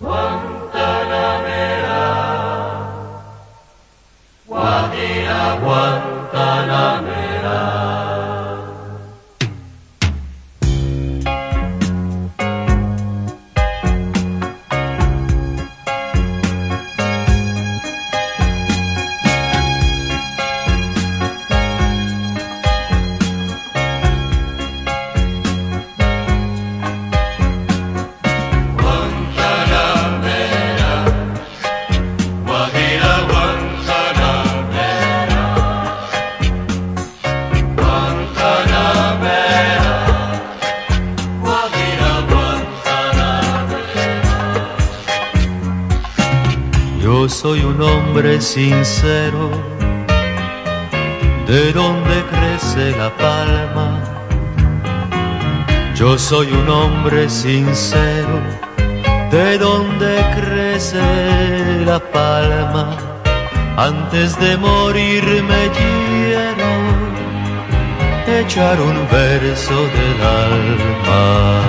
Guantanamera, Guajira, Guantanamera. Soy un hombre sincero, de donde crece la palma. Yo soy un hombre sincero, de donde crece la palma. Antes de morir me quiero echar un verso del alma.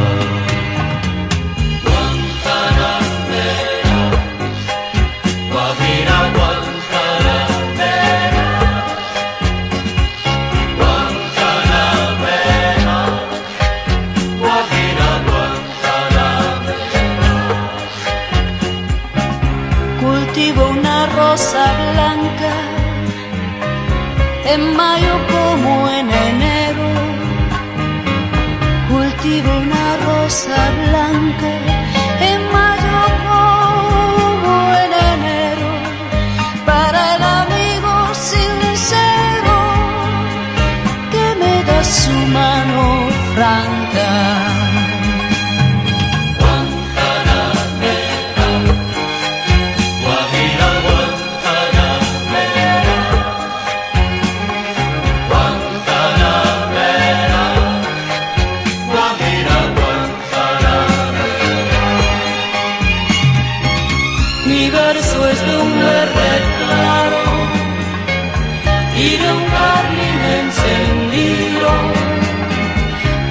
En mayo como en enero. Cultivo una rosa blanca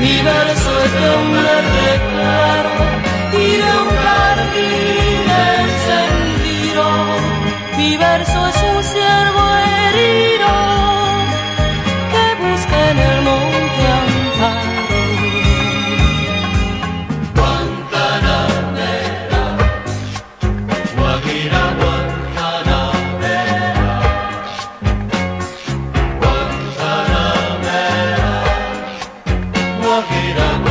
mi verso es de un verde claro y de un vida.